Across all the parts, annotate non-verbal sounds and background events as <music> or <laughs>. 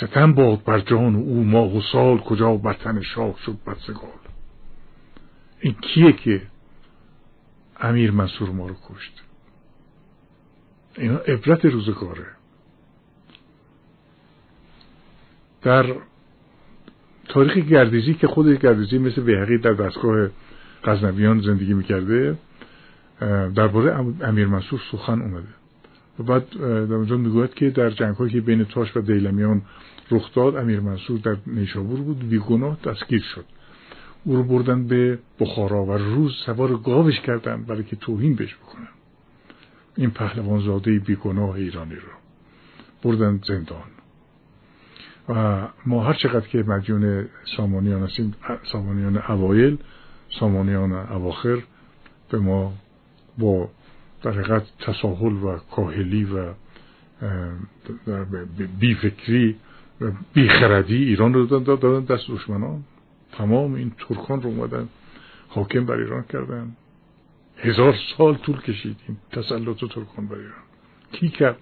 ستم باد بر جان او ماه و سال کجا بر تن شاه شد بدسگال این کیه که امیر منصور ما رو کشت؟ اینا عبرت روزگاره. در تاریخ گردیزی که خود گردیزی مثل بیهقی در دستگاه غزنویان زندگی می‌کرده درباره امیر منصور سخن اومده. و بعد در اونجا می‌گوید که در جنگ هایی که بین تاش و دیلمیان رخ داد امیر منصور در نیشابور بود بیگناه دستگیر شد. او رو بردن به بخارا و روز سوار گاوش کردن برای که توهین بهش بکنن. این پهلوان زاده بیگناه ایرانی رو بردن زندان. و ما هر چقدر که مدیون سامانیان هستیم سامانیان اوایل سامانیان اواخر به ما با در تساهل و کاهلی و بیفکری و بیخردی ایران رو دادن دست دشمنان. تمام این ترکان رو اومدن حاکم بر ایران کردن. هزار سال طول کشید این تسلط ترکان بر ایران. کی کرد؟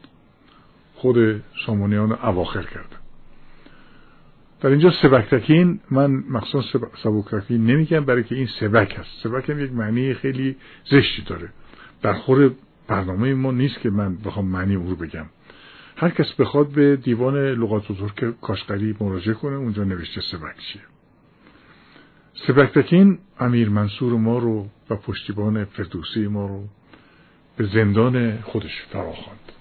خود سامانیان اواخر کردن در اینجا سبکتکین من مخصوص سبکتکین نمیگم برای که این سبک هست سبک هم یک معنی خیلی زشتی داره. در خور برنامه ما نیست که من بخوام معنی او رو بگم. هر کس بخواد به دیوان لغات ترک کاشقری مراجعه کنه اونجا نوشته سبک چیه. سبکتکین امیر منصور ما رو و پشتیبان فردوسی ما رو به زندان خودش فراخواند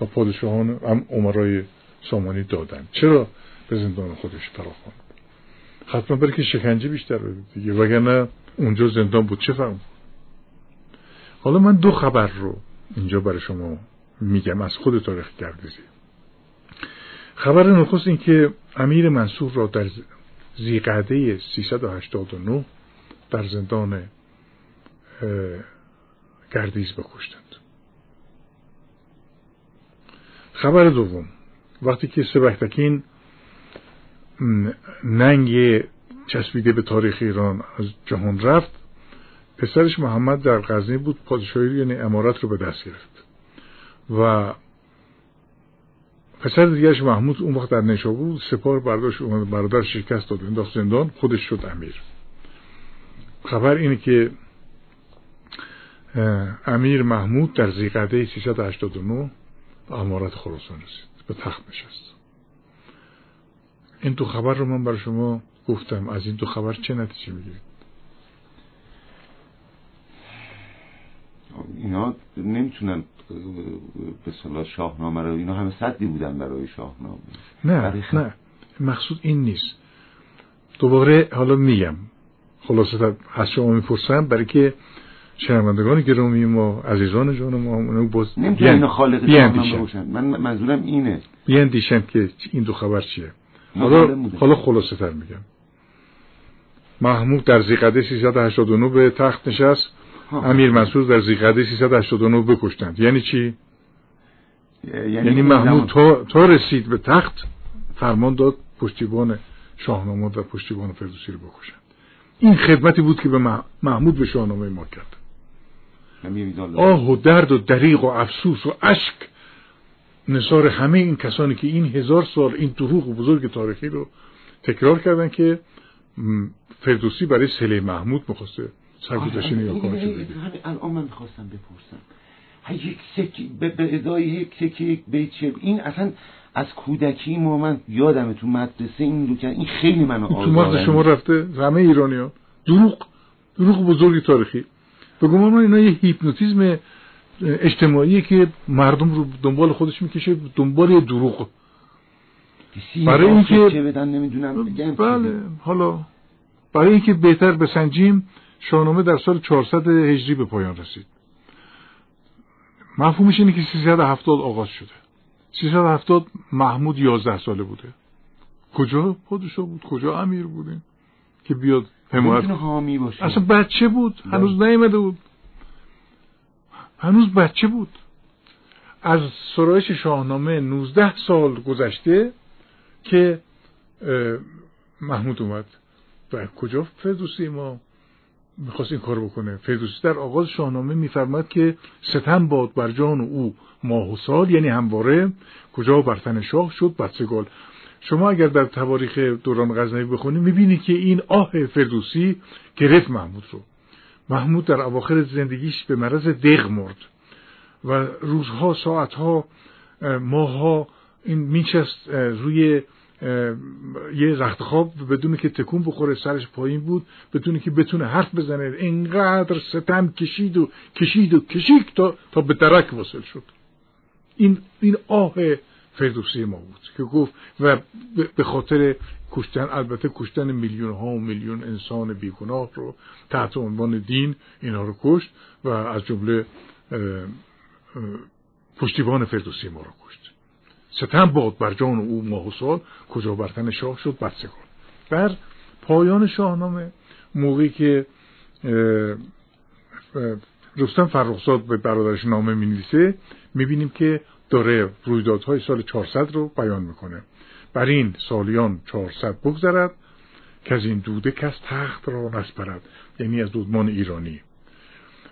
و پادشاهان هم عمرای سامانی دادن چرا به زندان خودش فراخواند؟ حتما برای که شکنجه بیشتر دیگه وگرنه اونجا زندان بود. چه فهم حالا من دو خبر رو اینجا برای شما میگم از خود تاریخ گردیزی خبر نخست این که امیر منصور را در زیقعده 389 در زندان گردیز بکشتند. خبر دوم وقتی که سبکتکین ننگ چسبیده به تاریخ ایران از جهان رفت پسرش محمد در غزنی بود پادشاهی یعنی امارت رو به دست گرفت. و پسر دیگرش محمود اون وقت در نیشابور سپار برداشت اومد برادر شکست داد انداخت زندان خودش شد امیر. خبر اینه که امیر محمود در زیقده 389 به امارت خراسان رسید به تخت نشست. این دو خبر رو من برای شما گفتم از این دو خبر چه نتیجه می‌گیرید؟ اینا نمی‌تونن به صلاح شاهنامه رو اینا همه صدی بودن برای شاهنامه. نه نه. مقصود این نیست. دوباره حالا میگم. خلاصه از شما می‌پرسم برای که شنوندگان گرامی ما عزیزان جان ما اونو باز نمی‌تونن خالق من منظورم اینه. بیاندیشن که این دو خبر چیه. حالا حالا خلاصه تر میگم. محمود در زیقده 389 به تخت نشست. امیر منصور در زیقده 389 بکشتند. یعنی چی؟ یعنی, یعنی محمود تا, تا رسید به تخت فرمان داد پشتیبان شاهنامه و پشتیبان فردوسی رو بکشند. این خدمتی بود که به محمود به شاهنامه ما کرد. آه و درد و دریغ و افسوس و اشک. نصار همه این کسانی که این هزار سال این دروغ و بزرگ تاریخی رو تکرار کردن که فردوسی برای سله محمود می‌خواسته سرگذشت نیاکانش بده الان من می‌خواستم بپرسم. یک سکی به ازای یک سکی یک بیت این اصلا از کودکی ما من یادمه تو مدرسه این رو این خیلی منو تو مغز شما رفته همه ایرانی ها. دروغ دروغ بزرگی تاریخی. بگم ما اینا یه هیپنوتیزم اجتماعی که مردم رو دنبال خودش می‌کشه دنبال دروغ. برای اینکه بدن نمی‌دونم بله حالا برای اینکه بهتر بسنجیم شاهنامه در سال 400 هجری به پایان رسید. مفهومش اینه که 370 آغاز شده. 370 محمود 11 ساله بوده. کجا؟ پادشاه بود. کجا امیر بوده که بیاد حمایت حامی باشه. اصلا بچه بود. هنوز نیامده بود. هنوز بچه بود. از سرایش شاهنامه 19 سال گذشته که محمود اومد. و کجا فردوسی ما؟ می‌خواست این کار بکنه. فردوسی در آغاز شاهنامه میفرماد که ستم باد بر جان او ماه و سال یعنی همواره کجا بر تن شاه شد بدسگال شما اگر در تواریخ دوران غزنوی بخونید می‌بینید که این آه فردوسی گرفت محمود رو. محمود در اواخر زندگیش به مرض دق مرد. و روزها ساعتها ماها این میچست روی یه رخت خواب بدون که تکون بخوره سرش پایین بود بدون که بتونه حرف بزنه. اینقدر ستم کشید و کشید و کشید تا, تا به درک وصل شد. این, این آه فردوسی ما بود که گفت و به خاطر کشتن البته کشتن میلیون ها و میلیون انسان بیگناه رو تحت عنوان دین اینا رو کشت و از جمله پشتیبان فردوسی ما رو کشت. ستم باد بر جان او ماه و سال کجا برتن شاه شد بدسگان در پایان شاهنامه موقعی که رستم فرخزاد به برادرش نامه می نویسه می بینیم که داره رویدادهای سال 400 رو بیان می‌کنه. بر این سالیان 400 بگذرد که از این دوده کس تخت را نسپرد یعنی از دودمان ایرانی.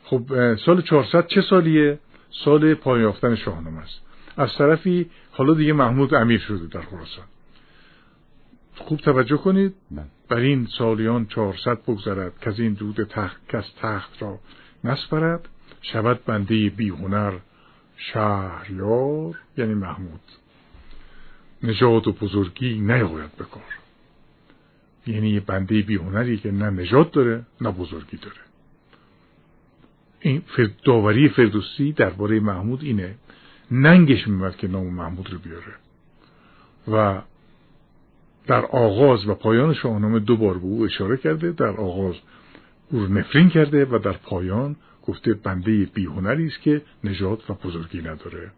خب سال 400 چه سالیه؟ سال پایافتن شاهنامه است. از طرفی حالا دیگه محمود امیر شده در خراسان. خوب توجه کنید. بله. بر این سالیان 400 بگذرد که از این دود تخت کس تخت را نسپرد شود بنده بی هنر شهریار یعنی محمود. نژاد و بزرگی نیاید بکار یعنی یه بنده بیهنری که نه نژاد داره نه بزرگی داره. این داوری فردوسی درباره محمود اینه ننگش میمد که نام محمود رو بیاره. و در آغاز و پایان شاهنامه دو بار به او اشاره کرده در آغاز او رو نفرین کرده و در پایان گفته بنده بیهنری است که نجات و بزرگی نداره.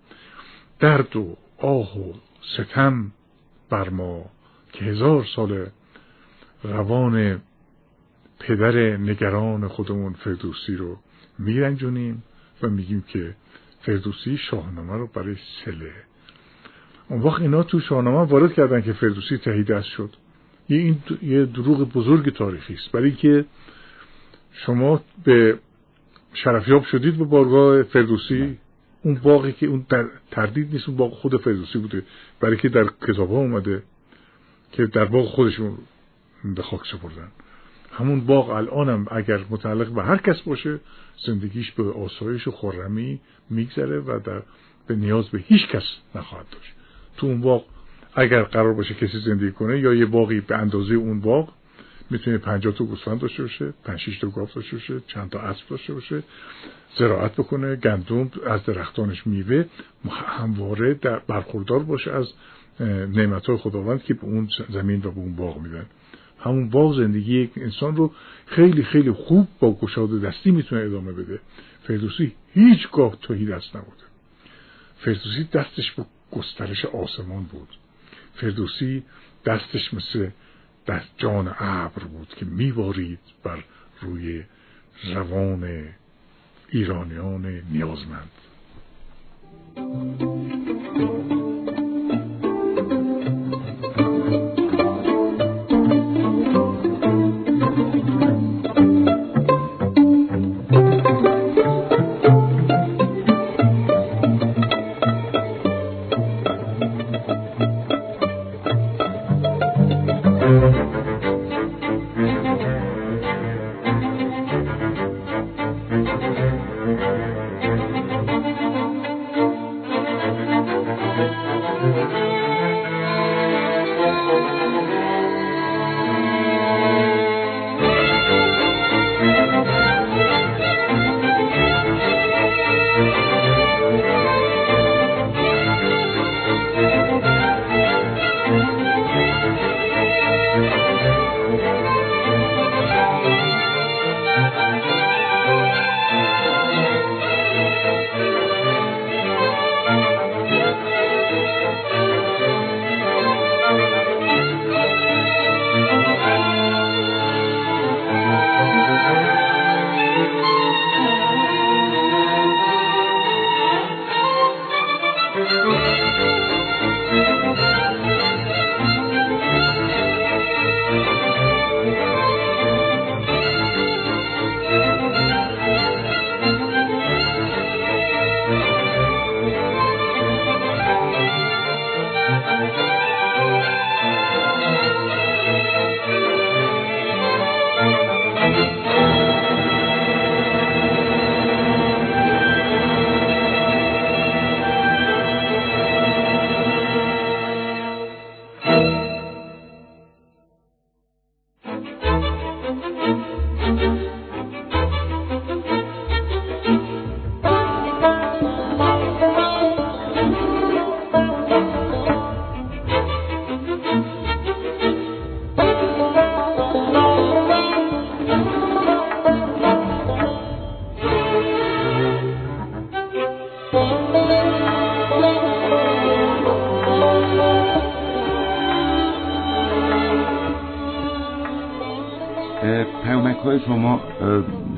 درد و آه و ستم بر ما که هزار سال روان پدر نگران خودمون فردوسی رو میرنجونیم و میگیم که فردوسی شاهنامه رو برای سله. اون وقت اینا تو شاهنامه وارد کردن که فردوسی تهی دست شد. یه این یه دروغ بزرگ تاریخی است. برای که شما به شرفیاب شدید به بارگاه فردوسی. اون باقی که اون در تردید نیست اون باغ خود فردوسی بوده. برای که در کتاب ها اومده که در باغ خودشون به خاک سپردن. همون باغ الانم اگر متعلق به هر کس باشه زندگیش به آسایش و خرمی میگذره و در به نیاز به هیچ کس نخواهد داشت. تو اون باغ اگر قرار باشه کسی زندگی کنه یا یه باقی به اندازه اون باغ می‌تونه 50 تا گوسفند داشته باشه 5 6 تا گاو داشته باشه چند تا اسب داشته باشه زراعت بکنه گندم از درختانش میوه همواره در برخوردار باشه از نعمت های خداوند که به اون زمین و به اون باغ میدن همون باغ زندگی یک انسان رو خیلی خیلی خوب با گشاد دستی می‌تونه ادامه بده. فردوسی هیچگاه توهی دست نبوده فردوسی دستش به گسترش آسمان بود. فردوسی دستش مثل در جان ابر بود که میبارید بر روی روان ایرانیان نیازمند.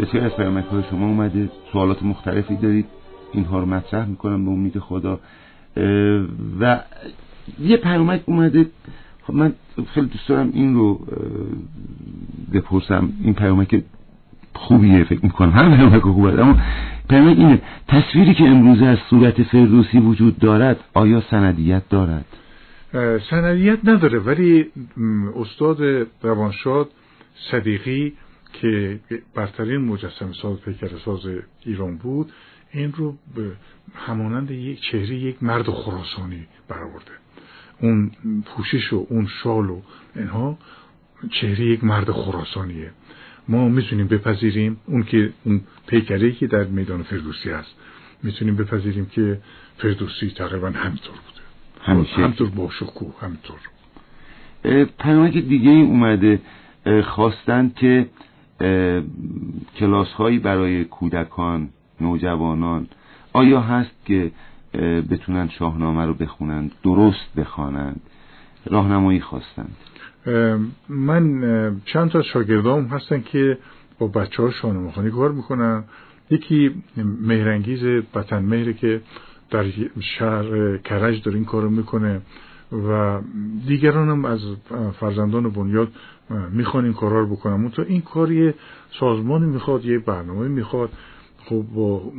بسیار از پیامک های شما اومده. سوالات مختلفی دارید. اینها رو مطرح می‌کنم به امید خدا. و یه پیامک اومده. خب من خیلی دوست دارم این رو بپرسم. این پیامک خوبیه فکر می‌کنم. همه پیامک خوبه اما پیامک اینه تصویری که امروزه از صورت فردوسی وجود دارد آیا سندیت دارد؟ سندیت نداره ولی استاد روانشاد صدیقی که برترین مجسم ساز پیکر ساز ایران بود این رو به همانند یک چهره یک مرد خراسانی برآورده. اون پوشش و اون شال و اینها چهره یک مرد خراسانیه. ما می‌تونیم بپذیریم اون که اون پیکره که در میدان فردوسی هست. می‌تونیم بپذیریم که فردوسی تقریبا همینطور بوده. همیشه همینطور با شکوه همینطور. پیامک دیگه ای اومده خواستند که کلاس هایی برای کودکان نوجوانان آیا هست که بتونن شاهنامه رو بخونند درست بخوانند راهنمایی خواستند؟ من چند تا شاگردام هستن که با بچه ها شاهنامه خانی کار می‌کنن. یکی مهرنگیز بطن مهره که در شهر کرج داره این کارو می‌کنه و دیگران هم از فرزندان بنیاد می‌خوان این کارا رو بکنم تو این کاری سازمانی می‌خواد یه برنامه می‌خواد. خب با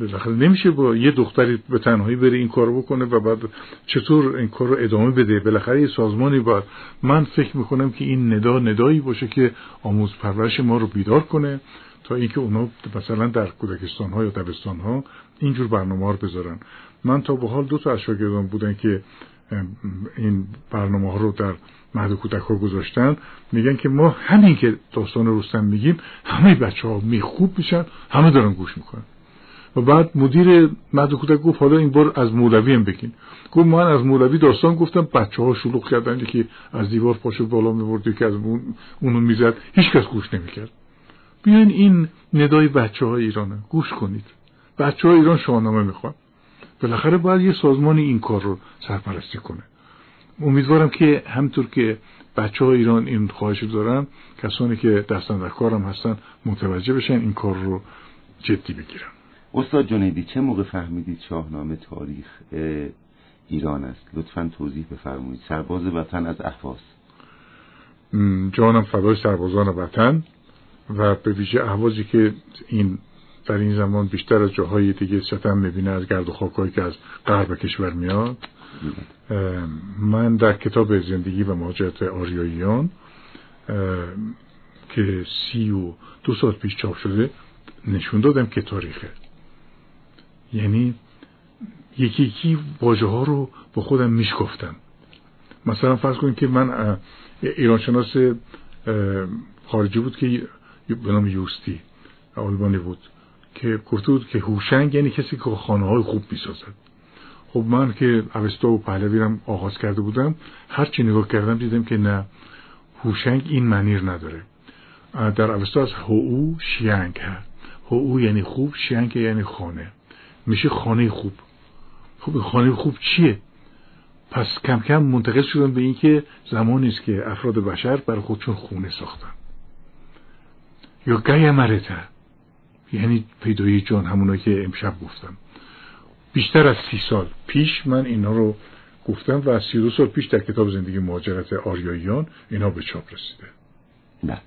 بالاخره نمیشه با یه دختری به تنهایی بره این کارو بکنه و بعد چطور این کار رو ادامه بده. بالاخره یه سازمانی باید. من فکر می‌کنم که این ندا ندایی باشه که آموز پرورش ما رو بیدار کنه تا اینکه اونا مثلا در کودکستان ها یا دبستان ها اینجور برنامه رو بذارن. من تا به حال دو تا از شاگردان بودن که این برنامه ها رو در مهد کودک ها گذاشتن. میگن که ما همین که داستان رستم میگیم همه بچه ها می خوب میشن همه دارن گوش می‌کنن. و بعد مدیر مهد کودک گفت حالا این بار از مولوی هم بگین. گفت من از مولوی داستان گفتم بچه ها شلوغ کردن که از دیوار پاشو بالا می‌برد که از اون اونو می‌زد هیچ کس گوش نمی‌کرد. بیاین این ندای بچه های ایرانه گوش کنید. بچه ها ایران شاهنامه می‌خوان. بالاخره باید یه سازمانی این کار رو سرپرستی کنه. امیدوارم که همطور که بچه ها ایران این خواهش دارن کسانی که دستان در کارم هستن متوجه بشن این کار رو جدی بگیرن. استاد جنیدی چه موقع فهمیدید شاهنامه تاریخ ایران است؟ لطفا توضیح بفرمایید. سرباز وطن از احواز. جانم فدای سربازان وطن و به ویژه احوازی که این در این زمان بیشتر از جاهای دیگه ستم می‌بینه از گرد و خاکهایی که از غرب کشور میاد. من در کتاب زندگی و مهاجرت آریاییان که سی و دو سال پیش چاپ شده نشون دادم که تاریخه. یعنی یکی یکی واژه ها رو با خودم میشکفتم مثلا فرض کنید که من ایرانشناس خارجی بود که به نام یوستی آلبانی بود. که گفته بود که هوشنگ یعنی کسی که خانه های خوب می‌سازد. خب من که اوستا و پهلوی آغاز کرده بودم هر چی نگاه کردم دیدم که نه هوشنگ این منیر نداره. در اوستا از هو شیانگ هست. هو یعنی خوب شیانگ یعنی خانه. میشه خانه خوب. خب خانه خوب چیه؟ پس کم کم منتقل شدم به اینکه زمانی است که افراد بشر برای خودشون خونه ساختن. یا گای یعنی پیدایی جان همونایی که امشب گفتم. بیشتر از سی سال پیش من اینا رو گفتم و از سی دو سال پیش در کتاب زندگی مهاجرت آریاییان اینا به چاپ رسیده. نه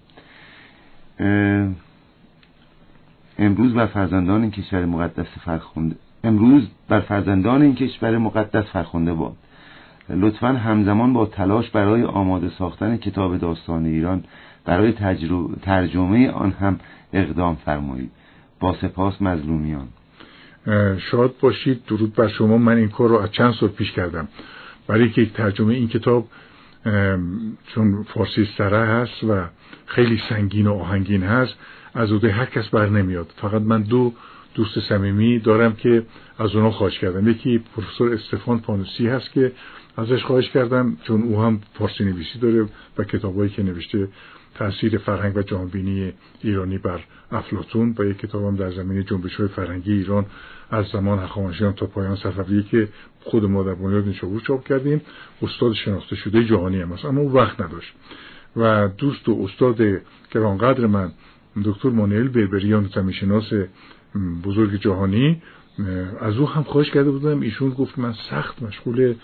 امروز بر فرزندان این کشور مقدس فرخونده امروز بر فرزندان این کشور مقدس فرخونده باد. لطفا همزمان با تلاش برای آماده ساختن کتاب داستان ایران برای ترجمه آن هم اقدام فرمایید. با سپاس مظلومیان. شاد باشید درود بر شما. من این کار رو از چند سال پیش کردم. برای که ترجمه این کتاب چون فارسی سره هست و خیلی سنگین و آهنگین هست از اوده هر کس بر نمیاد. فقط من دو دوست صمیمی دارم که از اونا خواهش کردم. یکی پروفسور استفان پانوسی هست که ازش خواهش کردم چون او هم فارسی نویسی داره و کتابایی که نوشته تاثیر فرهنگ و جانبینی ایرانی بر افلاتون و یک کتابم در زمینه جنبش های فرهنگی ایران از زمان هخامنشیان تا پایان صفویه که خود ما در بنیاد نیشابور چاپ کردیم. استاد شناخته شده جهانی هم است اما او وقت نداشت. و دوست و استاد گرانقدر من دکتر مانیل بربریان زمینشناس بزرگ جهانی از او هم خواهش کرده بودم ایشون گفت من سخت مشغول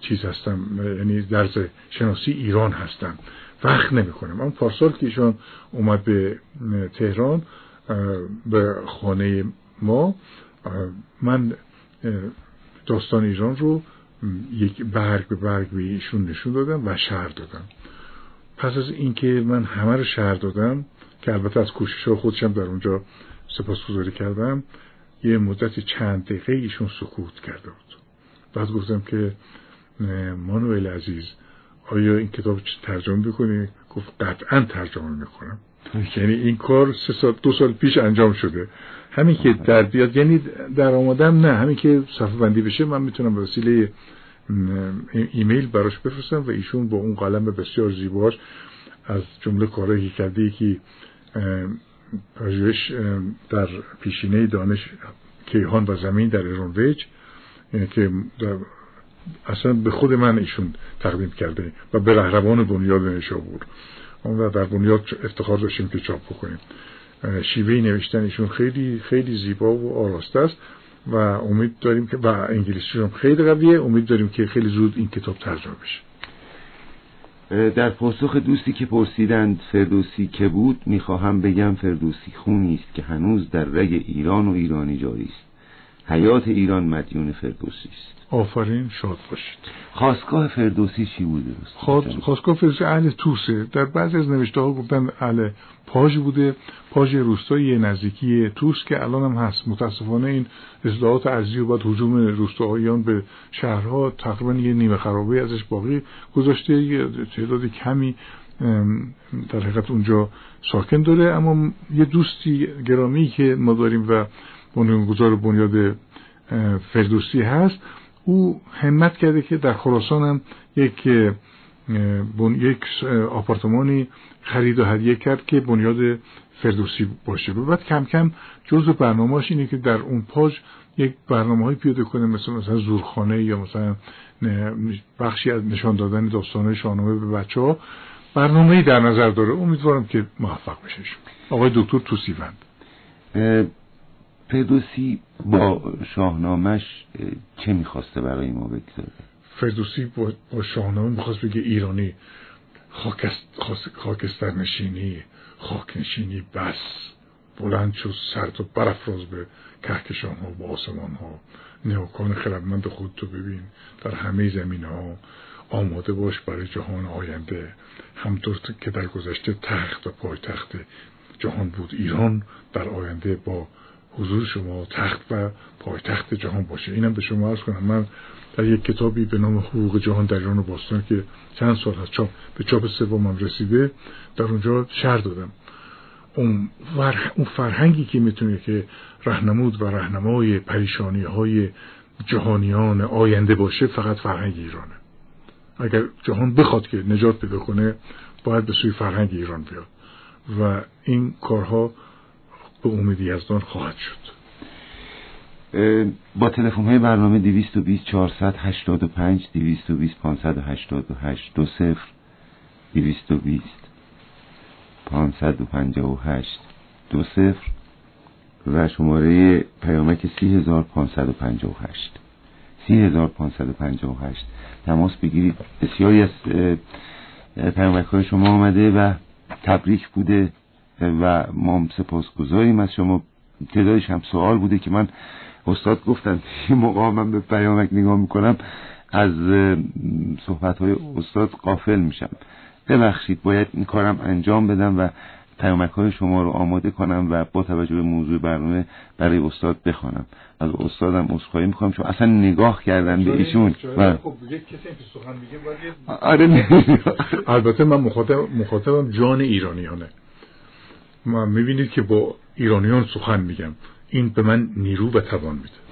چیز هستم یعنی درز شناسی ایران هستم. وقت نمی کنم اما پارسال که ایشان اومد به تهران به خانه ما من داستان ایران رو یک برگ به برگ به ایشون نشون دادم و شهر دادم. پس از اینکه من همه رو شهر دادم که البته از کوشش خودشم در اونجا سپاسگزاری کردم یه مدت چند دقیقه ایشون سکوت کرده بود. بعد گفتم که مانوئل عزیز آیا این کتاب ترجمه بکنی گفت قطعا ترجمه می‌کنم. یعنی این کار سه سال دو سال پیش انجام شده. همین که در بیاد یعنی در آمادم نه همین که صفحه بندی بشه من می‌تونم به وسیله ایمیل براش بفرستم و ایشون با اون قلم بسیار زیباش از جمله کارهایی کرده که پژوهش در پیشینه دانش کیهان و زمین در ایرانویج که اصلا به خود من ایشون تقدیم کرده و به رهروان بنیاد نشابور و در بنیاد افتخار داشتیم که چاپ بکنیم. شیوه نوشتن ایشون خیلی خیلی زیبا و آراسته است و امید داریم که و انگلیسیشون خیلی قویه. امید داریم که خیلی زود این کتاب ترجمه بشه. در پاسخ دوستی که پرسیدند فردوسی که بود می‌خواهم بگم فردوسی خونی است که هنوز در رگ ایران و ایرانی جاری است. حیات ایران مدیون فردوسی است. آفرین شاد باشید. خواستگاه فردوسی چی بوده خواستگاه فردوسی اهل توسه در بعضی از نوشته ها گفتن اهل پاژ بوده. پاژ روستایی نزدیکی توس که الان هم هست. متاسفانه این اصلاحات ارزی و بعد حجوم روستاییان به شهرها تقریبا یه نیمه خرابه ازش باقی گذاشته. یه تعداد کمی در حقیقت اونجا ساکن داره. اما یه دوستی گرامی که ما داریم و بنیانگذار بنیاد فردوسی هست. او همت کرده که در خراسان هم یک یک آپارتمانی خرید و هدیه کرد که بنیاد فردوسی باشه. و بعد کم کم جزء برنامهش اینه که در اون پاج یک برنامه های پیاده کنه مثل مثلا زورخانه یا مثلا بخشی از نشان دادن داستانه شاهنامه به بچه ها برنامه در نظر داره. امیدوارم که موفق بشه. آقای دکتر توسیوند فردوسی با شاهنامش چه می‌خواسته برای ما بگذاره؟ فردوسی با, شاهنامه می‌خواست بگه ایرانی خاکستر نشینی خاک نشینی بس بلند شد سرد و برافراز به کهکشان ها و آسمان ها نیاکان خردمند خود تو ببین در همه زمین ها آماده باش برای جهان آینده. همطور که در گذشته تخت و پایتخت جهان بود ایران در آینده با حضور شما تخت و پایتخت جهان باشه. اینم به شما عرض کنم. من در یک کتابی به نام حقوق جهان در ایران و باستان که چند سال هست چاپ به چاپ سومم رسیده در اونجا شهر دادم. اون فرهنگی که می‌تونه که رهنمود و رهنمای پریشانی های جهانیان آینده باشه فقط فرهنگ ایرانه. اگر جهان بخواد که نجات پیدا کنه باید به سوی فرهنگ ایران بیاد. و این کارها به امید یزدان خواهد شد با تلفن های برنامه 220 485 220 588 دو صفر 220 558 دو صفر و شماره پیامک 30558 30558 تماس بگیرید بسیاری از پیامک های شما آمده و تبریک بوده و ما سپاسگزاریم از شما. تعدادش هم سوال بوده که من استاد گفتن این موقع من به پیامک نگاه می‌کنم از صحبت های استاد قافل میشم. ببخشید باید این کارم انجام بدم و پیامک های شما رو آماده کنم و با توجه به موضوع برنامه برای استاد بخوانم. از استادم عذرخواهی می‌کنم. چون اصلا نگاه کردن به ایشون. و خب آره. <laughs> البته من مخاطبم جان ایرانیانه. ما می‌بینید که با ایرانیان سخن میگم. این به من نیرو و توان میده.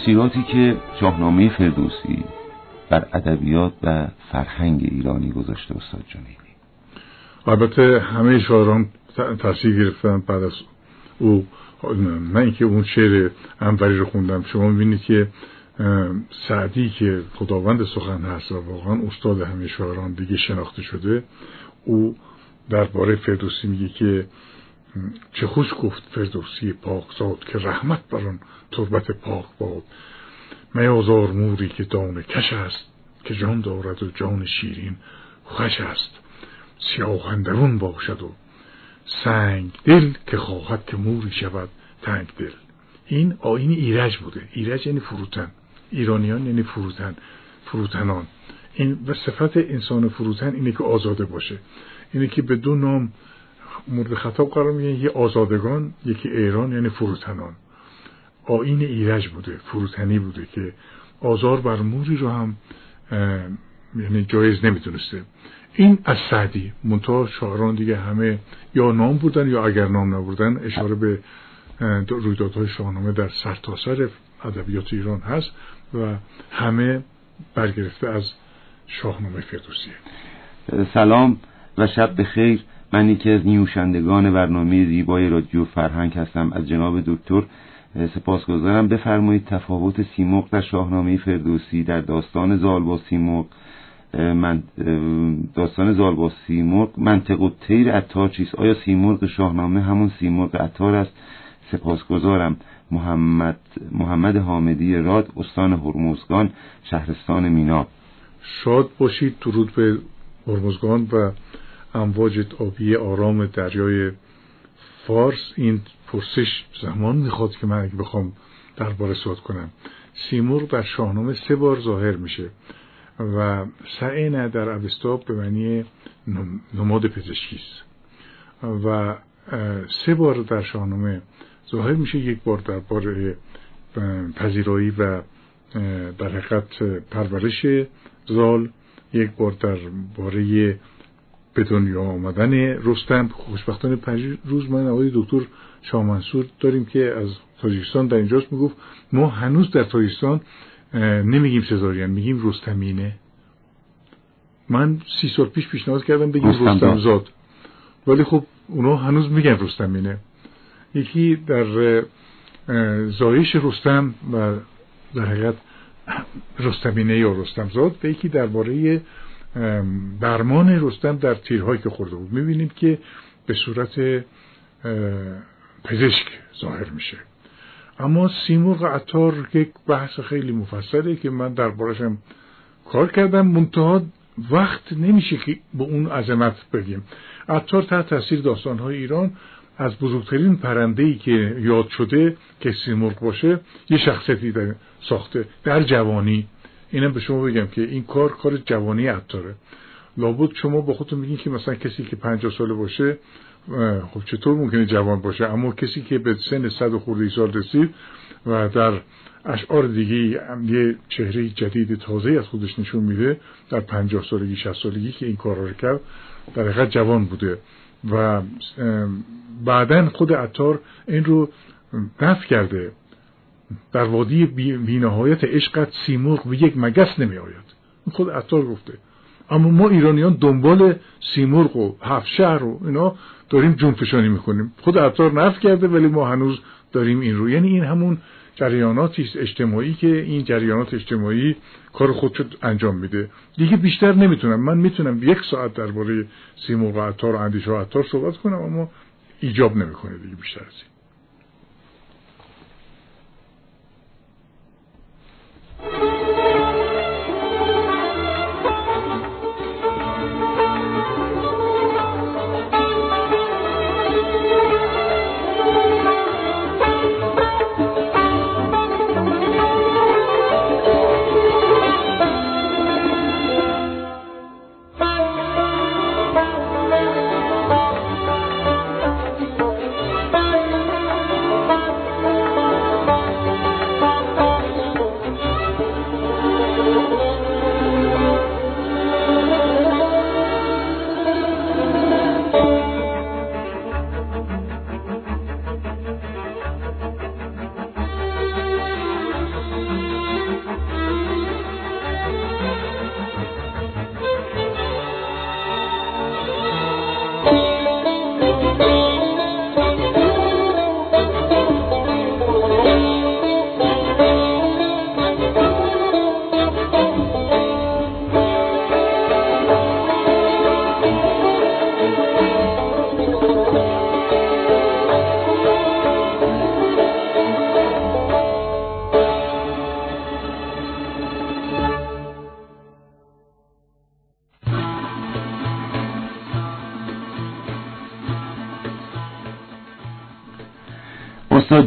تأثیراتی که شاهنامه فردوسی بر ادبیات و فرهنگ ایرانی گذاشته استاد جنیدی. البته همه شاعران تاثیر گرفتن بعد از او. من اینکه اون شعر انوری رو خوندم شما می‌بینید که سعدی که خداوند سخن هست و واقعا استاد همه شاعران دیگه شناخته شده او درباره فردوسی میگه که چه خوش گفت فردوسی پاکزاد که رحمت بر آن تربت پاک باد. میازار موری که دانه کش است که جان دارد و جان شیرین خوش است. سیاه باشد و سنگ دل که خواهد که موری شود تنگ دل. این آین ایرج بوده. ایرج یعنی فروتن. ایرانیان یعنی فروتن. فروتنان. این و صفت انسان فروتن اینه که آزاده باشه. اینه که به دو نام مورد خطاب قرار میگن یه آزادگان یکی ایران یعنی فروتنان. آین ایرج بوده فروتنی بوده که آزار بر موری رو هم یعنی جایز نمی‌تونسته این از سعدی منتها شاعران دیگه همه یا نام بودن یا اگر نام نبودن اشاره به رویدادهای شاهنامه در سرتاسر ادبیات ایران هست و همه برگرفته از شاهنامه فردوسیه سلام و شب بخیر. من یکی از نیوشندگان برنامه زیبای رادیو فرهنگ هستم. از جناب دکتر سپاسگزارم. بفرمایید تفاوت سیمرغ در شاهنامه فردوسی در داستان زالبا سیمرغ. من داستان زالبا سیمرغ منطق و تیر اتار چیست؟ آیا سیمرغ شاهنامه همون سیمرغ اتار است؟ سپاسگزارم. محمد محمد حامدی راد استان هرمزگان شهرستان مینا. شاد باشید درود به هرمزگان و امواج آبی آرام دریای فارس. این پرسش زمان می‌خواد که من اگه بخوام درباره صحبت کنم. سیمور در شاهنامه سه بار ظاهر میشه و سعینه در اوستا به معنی نماد پزشکی است. و سه بار در شاهنامه ظاهر میشه. یک بار در بار پذیرایی و در حقیقت پرورش زال. یک بار در باره به دنیا آمدن رستم. خوشبختانه پنج روز من آقای دکتر شاه منصور داریم که از تاجیکستان در اینجاست. می‌گفت ما هنوز در تاجیکستان نمیگیم سزارین میگیم رستمینه. من سی سال پیش پیشنهاد کردم بگیم رستم زاد ولی خب اونا هنوز میگن رستمینه. یکی در زایش رستم و در حقیقت رستمینه یا رستم زاد و یکی درباره درمان رستم در تیرهایی که خورده بود. می‌بینیم که به صورت پزشک ظاهر میشه. اما سیمرغ عطار یک بحث خیلی مفصله که من دربارشم کار کردم منتها وقت نمیشه که به اون عظمت بگیم. عطار تحت تاثیر داستانهای ایران از بزرگترین پرنده که یاد شده که سیمرغ باشه یه شخصیتی ساخته در جوانی اینم به شما بگم که این کار کار جوانی عطاره لابد شما با خودتون میگین که مثلا کسی که 50 ساله باشه خب چطور ممکنه جوان باشه؟ اما کسی که به سن صد خورده سال رسید و در اشعار دیگه یه چهره جدید تازه از خودش نشون میده در پنجاه سالگی شست سالگی که این کار رو کرد در حقیقت جوان بوده. و بعدا خود عطار این رو نف کرده. در وادی بینهایت عشقت سیمرغ به یک مگس نمی آید خود عطار گفته. اما ما ایرانیان دنبال سیمرغ و هفت شهر و اینا داریم جنفشانی می‌کنیم. خود عطار نف کرده ولی ما هنوز داریم این رو. یعنی این همون جریاناتی اجتماعی که این جریانات اجتماعی کار خودشو انجام میده. دیگه بیشتر نمی‌تونم. من می‌تونم یک ساعت درباره سیمرغ و عطار و اندیشه و عطار صحبت کنم اما ایجاب نمی‌کنه دیگه بیشتر از این.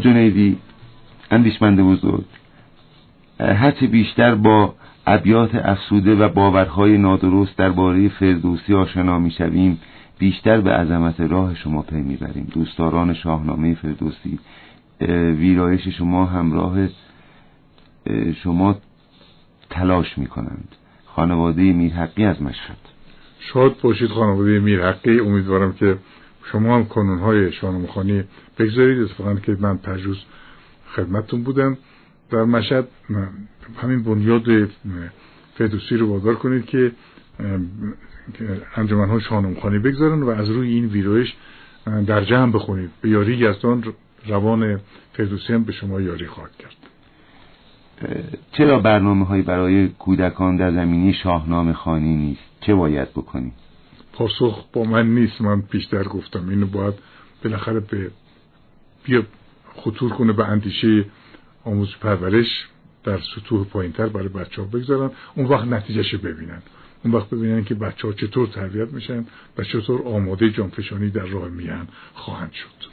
جنیدی؟ اندیشمند بزرگ. هرچه بیشتر با ابیات افسوده و باورهای نادرست درباره فردوسی آشنا می‌شویم بیشتر به عظمت راه شما پی می‌بریم. دوستداران شاهنامه فردوسی ویرایش شما همراه شما تلاش می‌کنند. خانواده میرحقی از مشهد. شاد باشید خانواده میرحقی. امیدوارم که شما هم های شاهنامه‌خوانی بگذارید. اتفاقا که من پجوز خدمتتون بودم. در مشهد همین بنیاد فردوسی رو وادار کنید که انجمن های شاهنامه‌خوانی بگذارن و از روی این ویرایش در جمع بخونید. به یاری یزدان روان فردوسی هم به شما یاری خواهد کرد. چرا برنامه های برای کودکان در زمینی شاهنامه خانی نیست؟ چه باید بکنیم؟ پاسخ با من نیست. من بیشتر گفتم اینو باید بالاخره به بیا خطور کنه به اندیشه آموز پرورش در سطوح پایینتر برای بچه ها بگذارن. اون وقت نتیجهش ببینن. اون وقت ببینن که بچه ها چطور تربیت میشن و چطور آماده جانفشانی در راه میان خواهند شد.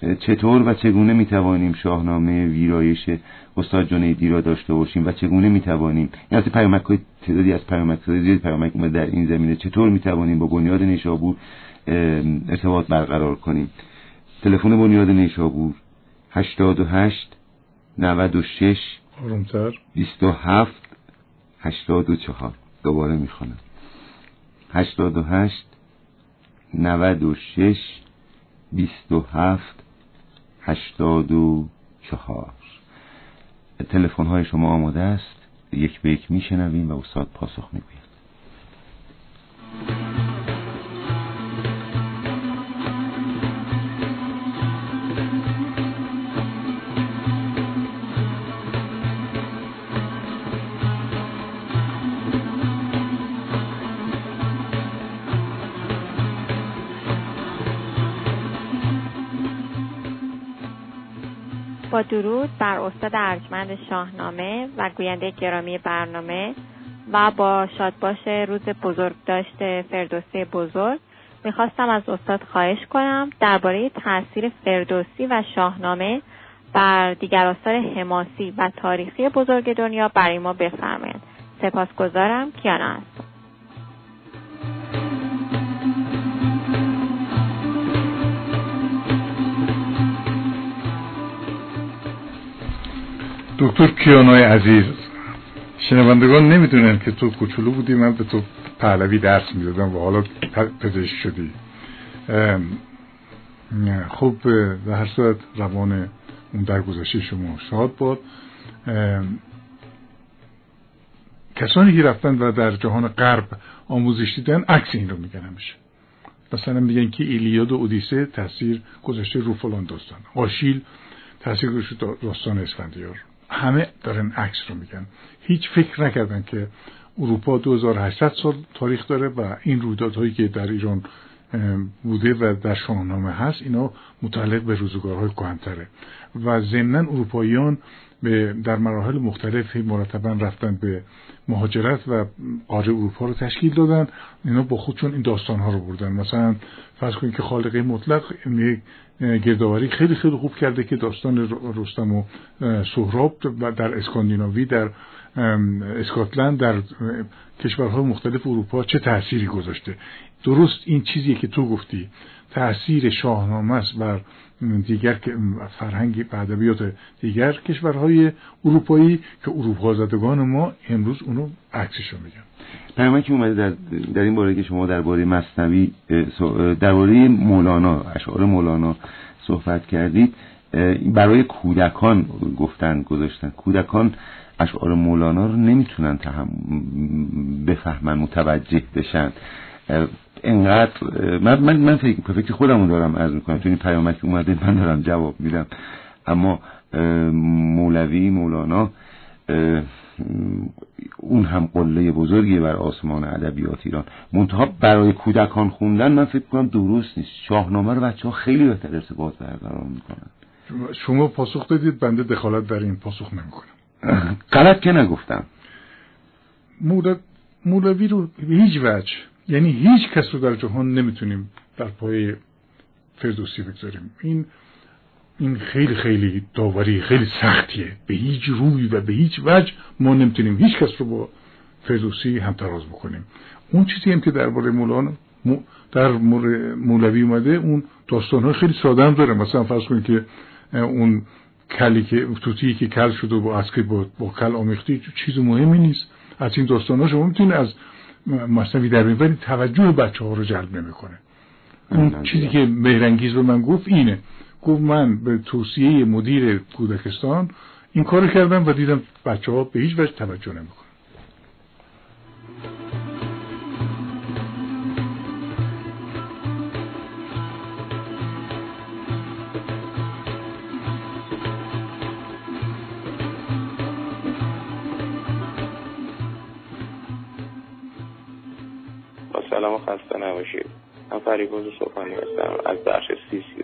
چطور و چگونه می‌توانیم شاهنامه ویرایش استاد جنیدی را داشته باشیم و چگونه می‌توانیم؟ این از پیامک های تعدادی از پیامک های پیامک در این زمینه. چطور می‌توانیم با بنیاد نیشابور ارتباط برقرار کنیم؟ تلفن بنیاد نیشابور 88 96 آرومتر. 27 84 دوباره می‌خوانم. 88 96 27 84 تلفن های شما آماده است. یک به یک میشنویم و استاد پاسخ می‌گوید. درود بر استاد ارجمند شاهنامه و گوینده گرامی برنامه و با شادباش روز بزرگ داشته فردوسی بزرگ می‌خواستم از استاد خواهش کنم درباره تاثیر فردوسی و شاهنامه بر دیگر آثار حماسی و تاریخی بزرگ دنیا برای ما بفرمایید. سپاسگزارم. کیانا هستم دکتر کیانای عزیز شنوندگان نمی‌دونن که تو کوچولو بودی من به تو پهلوی درس می‌دادم و حالا پزشک شدی. خب در هر صورت روان اون درگذشته شما شاد باد. کسانی که رفتن و در جهان غرب آموزش دیدن عکس این رو میگن همیشه. مثلا میگن که ایلیاد و اودیسه تاثیر گذاشته رو فلان داستان. آشیل تاثیر گذاشته داستان اسفندیار. همه دارن عکس رو میگن. هیچ فکر نکردن که اروپا 2800 سال تاریخ داره و این رویدادهایی که در ایران بوده و در شاهنامه هست اینا متعلق به روزگارهای کهنتره. و ضمنا اروپاییان به در مراحل مختلفی مرتبا رفتن به مهاجرت و قاره اروپا رو تشکیل دادن. اینا با خودشون این داستان ها رو بردن. مثلا فرض کنید که خالقه مطلق گردآوری خیلی خیلی خوب کرده که داستان رستم و سهراب در اسکاندیناوی در اسکاتلند در کشورهای مختلف اروپا چه تأثیری گذاشته؟ درست این چیزی که تو گفتی. تأثیر شاهنامه است بر دیگر فرهنگ و ادبیات دیگر کشورهای اروپایی که اروپا زدگان ما امروز اونو عکسشو میگن. پیامک که اومده در, در این باره که شما درباره مصنوی درباره مولانا اشعار مولانا صحبت کردید برای کودکان گفتن گذاشتن. کودکان اشعار مولانا رو نمی‌تونن بفهمن متوجه بشن. انقدر من من, من فکر فکر خودمون دارم عرض می‌کنم. تو این پیامک اومده من دارم جواب میدم. اما مولوی مولانا اون هم قله بزرگی بر آسمان ادبیات ایران. منتها برای کودکان خوندن من فکر کنم درست نیست. شاهنامه رو بچه ها خیلی بهتر ارتباط برقرار می‌کنن. شما پاسخ دادید بنده دخالت در این پاسخ نمی‌کنم. غلط که نگفتم. مولوی رو هیچ وجه یعنی هیچ کس رو در جهان نمی‌تونیم در پای فردوسی بگذاریم. این این خیلی خیلی داوری خیلی سختیه. به هیچ روی و به هیچ وجه ما نمی‌تونیم هیچ کس رو با فردوسی همتراز بکنیم. اون چیزی هم که درباره مولانا در مولوی اومده اون داستان های خیلی ساده هم داره. مثلا فرض کنید که اون کلی که توتی که کل شده و با اسکی با, با کل آمیختی چیز مهمی نیست. از این داستان ها شما می‌تونید از مصنوی در ولی توجه بچه ها رو جلب نمی‌کنه. اون چیزی که مهرنگیز به من گفت اینه. گفت من به توصیه مدیر کودکستان این کار کردم و دیدم بچه ها به هیچ وجه توجه نمی‌کنن. سلام خسته نباشید. من فریبوز صبحانی هستم. از بخش سی سی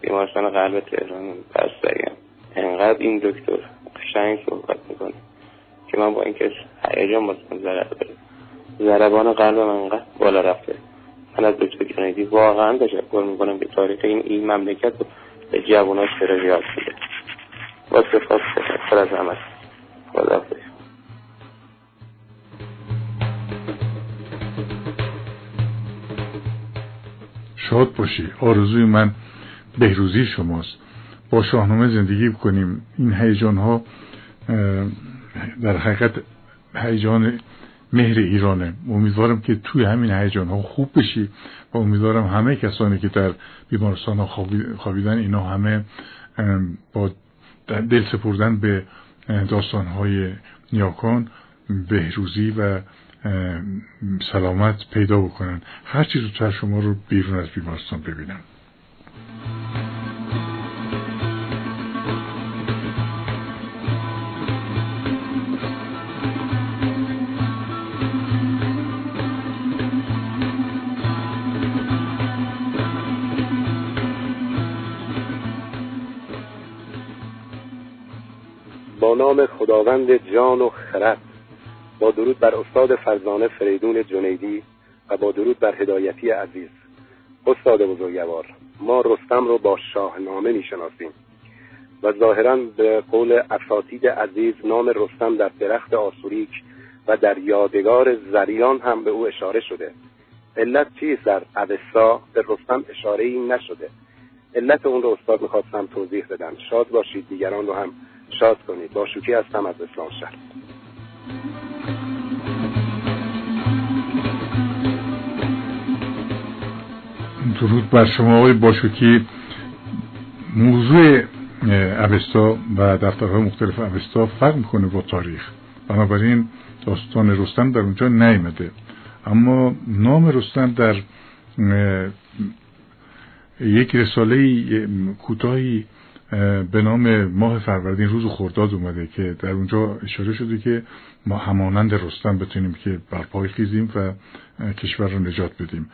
بیمارستان قلب تهران بستریم. انقدر این دکتر قشنگ صحبت می‌کنه که من با اینکه هیجان بازم ضرب ضربان قلب من انقدر بالا رفته. من از دکتر جنیدی واقعا تشکر می‌کنم به تاریخ این این مملکت به جواناش چرا یاد شده با سپاس تشکر از همه شاد باشی. آرزوی من بهروزی شماست. با شاهنامه زندگی کنیم. این هیجان ها در حقیقت هیجان مهر ایرانه. امیدوارم که توی همین هیجان ها خوب بشی و امیدوارم همه کسانی که در بیمارستان ها خوابیدن اینا همه با دل سپردن به داستان های نیاکان بهروزی و سلامت پیدا بکنن. هر چیز زودتر شما رو بیرون از بیمارستان ببینم با نام خداوند جان و خرد. با درود بر استاد فرزانه فریدون جنیدی و با درود بر هدایتی عزیز. استاد بزرگوار ما رستم رو با شاهنامه می‌شناسیم و ظاهرا به قول اساتید عزیز نام رستم در درخت آسوریک و در یادگار زریان هم به او اشاره شده. علت چیست در اوستا؟ به رستم اشاره این نشده. علت اون رو استاد می‌خواستم توضیح بدم شاد باشید دیگران رو هم شاد کنید. با شوکی هستم از اسلام شهر. درود بر شما آقای باشوکی موضوع اوستا و دفترهای مختلف اوستا فرق می‌کنه با تاریخ. بنابراین داستان رستم در اونجا نیمده اما نام رستم در یک رساله کوتاهی به نام ماه فروردین روز خرداد اومده که در اونجا اشاره شده که ما همانند رستم بتونیم که برپای خیزیم و کشور رو نجات بدیم.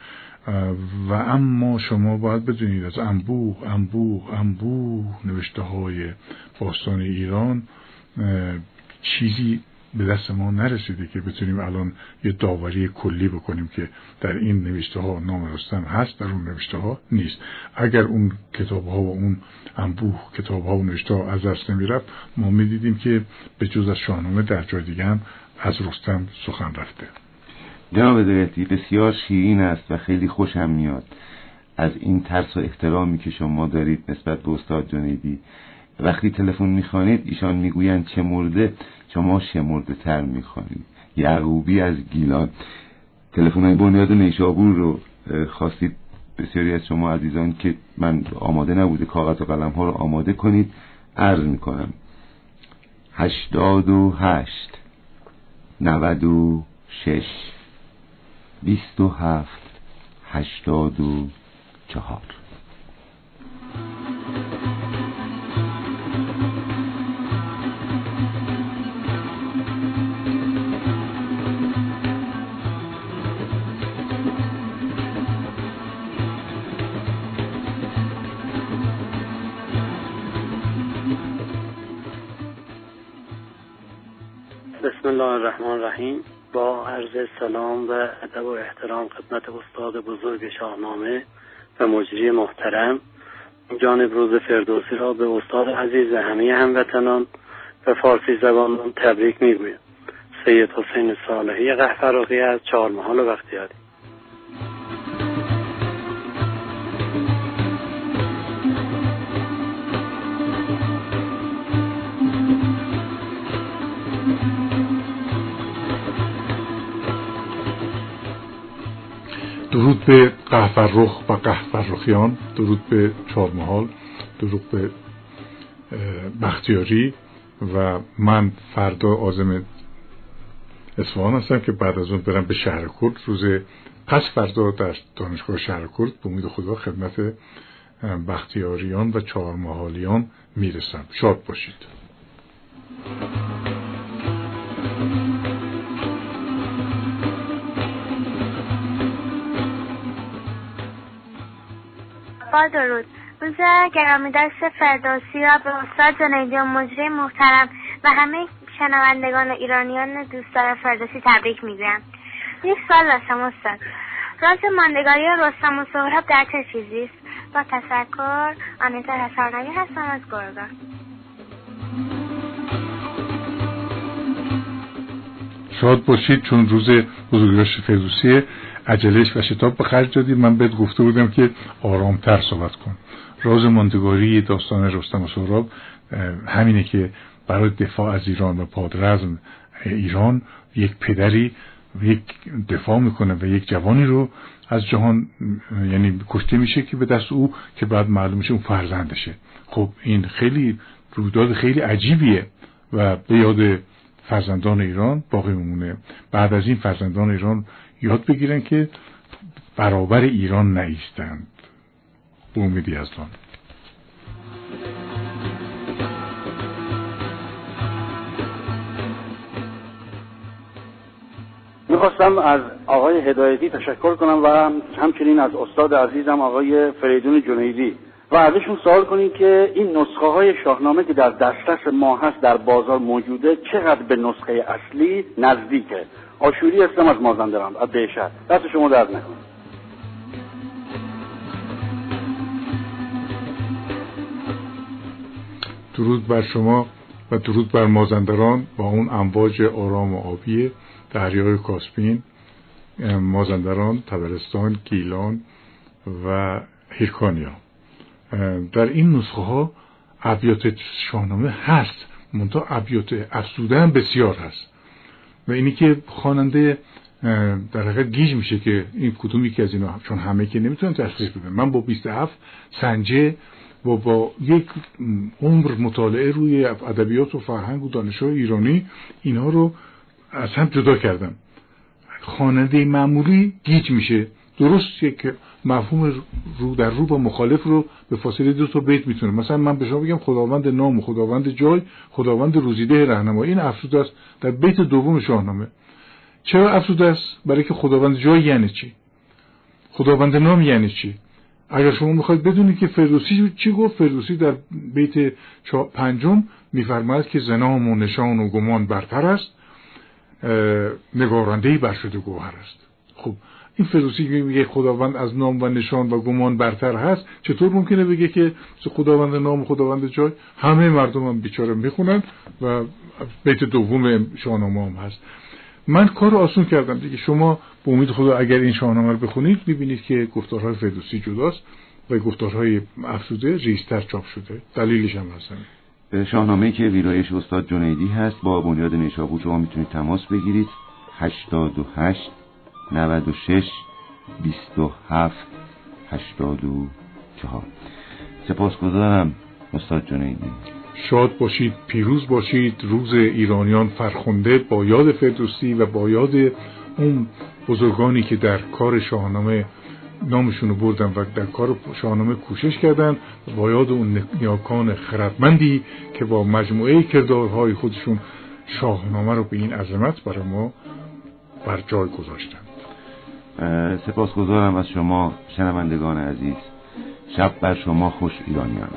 و اما شما باید بدونید از انبوه انبوه انبوه نوشته های باستان ایران چیزی به دست ما نرسیده که بتونیم الان یه داوری کلی بکنیم که در این نوشته ها نام رستم هست در اون نوشته ها نیست. اگر اون کتاب ها و اون انبوه کتاب ها و نوشته ها از دست نمی‌رفت ما می‌دیدیم که به جز از شاهنامه در جای دیگه هم از رستم سخن رفته. جناب دقیقی بسیار شیرین است و خیلی خوشم میاد از این ترس و احترامی که شما دارید نسبت به استاد جنیدی. وقتی تلفن می‌خوانید ایشان می‌گویند چه مرده؟ شما شمرده تر می‌خوانید؟ یعقوبی از گیلان. تلفن های بنیاد نیشابور رو خواستید. بسیاری از شما عزیزان که من آماده نبوده کاغذ و قلم ها رو آماده کنید عرض می‌کنم. هشتاد و هشت نود و شش بیست و هفت هشتاد و چهار. بسم الله الرحمن الرحیم. با عرض سلام و ادب و احترام خدمت استاد بزرگ شاهنامه و مجری محترم جانب روز فردوسی را به استاد عزیز و همه هموطنان و فارسی زبانان تبریک می‌گویم. سید حسین صالحی قهفراقی از چهارمحال و بختیاری به قهفرخ و قهفرخیان درود به چهارمحال درود به بختیاری و من فردا آزم اصفهان هستم که بعد از اون برم به شهر کرد روز پس فردا در دانشگاه شهر کرد به امید خدا خدمت بختیاریان و چهارمحالیان می‌رسم. شاد باشید. با درود. روز گرامی دست فردوسی را به استاد جنیدی و مجری محترم و همه شنوندگان ایرانیان دوستدار فردوسی تبریک می‌گویم. یک سال داشتم استاد. راز ماندگاری رستم و سهراب در چه چیزی است؟ با تشکر آنیتا حسارنوی هستم از گرگان. شاد باشید چون روز بزرگداشت فردوسی عجلش و شتاب به خرج دادی. من بهت گفته بودم که آرامتر صحبت کن. راز ماندگاری داستان رستم و سهراب همینه که برای دفاع از ایران و پادرزم ایران یک پدری یک دفاع می‌کنه و یک جوانی رو از جهان یعنی کشته میشه که به دست او که بعد معلوم میشه اون فرزندشه. خب این خیلی رویداد خیلی عجیبیه و به یاد فرزندان ایران باقی میمونه بعد از این فرزندان ایران یاد بگیرن که برابر ایران نیستند. به امیدی از آن می‌خواستم از آقای هدایتی تشکر کنم و همچنین از استاد عزیزم آقای فریدون جنیدی و ازشون سوال کنیم که این نسخه های شاهنامه که در دسترس ما هست در بازار موجوده چقدر به نسخه اصلی نزدیکه. آشوری هستم از مازندران از بهشت. دست شما درد نکنم درود بر شما و درود بر مازندران با اون امواج آرام و آبی دریای کاسپین مازندران تبرستان گیلان و هیرکانیا. در این نسخه ها ابیات شاهنامه هست. منتها ابیات افزوده هم بسیار هست. و اینی که خواننده در حقیقت گیج میشه که این کدومی که از اینا چون همه که نمی‌تونن تشخیص بدن. من با 27 سنجه و با یک عمر مطالعه روی ادبیات و فرهنگ و دانشهای ایرانی اینها رو از هم جدا کردم. خواننده معمولی گیج میشه. درست یک مفهوم رو در رو با مخالف رو به فاصله دو تا بیت می‌تونه. مثلا من به شما بگم خداوند نام و خداوند جای خداوند روزیده رهنما. این افسوده است. در بیت دوم شاهنامه. چرا افسوده است؟ برای که خداوند جای یعنی چی؟ خداوند نام یعنی چی؟ اگر شما می‌خواید بدونید که فردوسی چی گفت فردوسی در بیت پنجم میفرماید که زنام و نشان و گمان برتر است نگارنده بر شده گوهر است. خب این فردوسی میگه خداوند از نام و نشان و گمان برتر هست چطور ممکنه بگه که خداوند نام خداوند جای همه مردم هم بیچاره می‌خونن و بیت دوم شاهنامه هم هست؟ من کار آسون کردم دیگه. شما به امید خدا اگر این شاهنامه رو بخونید می‌بینید که گفتارهای فردوسی جداست و گفتارهای افسوده ریستر چاپ شده. دلیلش هم هستن. شاهنامه که ویرایش استاد جنیدی هست با بنیاد نیشابور شما می‌تونید تماس بگیرید. 88 96 27 84 سپاسگزارم استاد جنیدی شاد باشید پیروز باشید. روز ایرانیان فرخنده با یاد فردوسی و با یاد اون بزرگانی که در کار شاهنامه نامشون رو بردن و در کار شاهنامه کوشش کردن با یاد اون نیاکان خردمندی که با مجموعه کردارهای خودشون شاهنامه رو به این عظمت برای ما بر جای گذاشتن. سپاسگزارم از شما شنوندگان عزیز. شب بر شما خوش ایرانیان.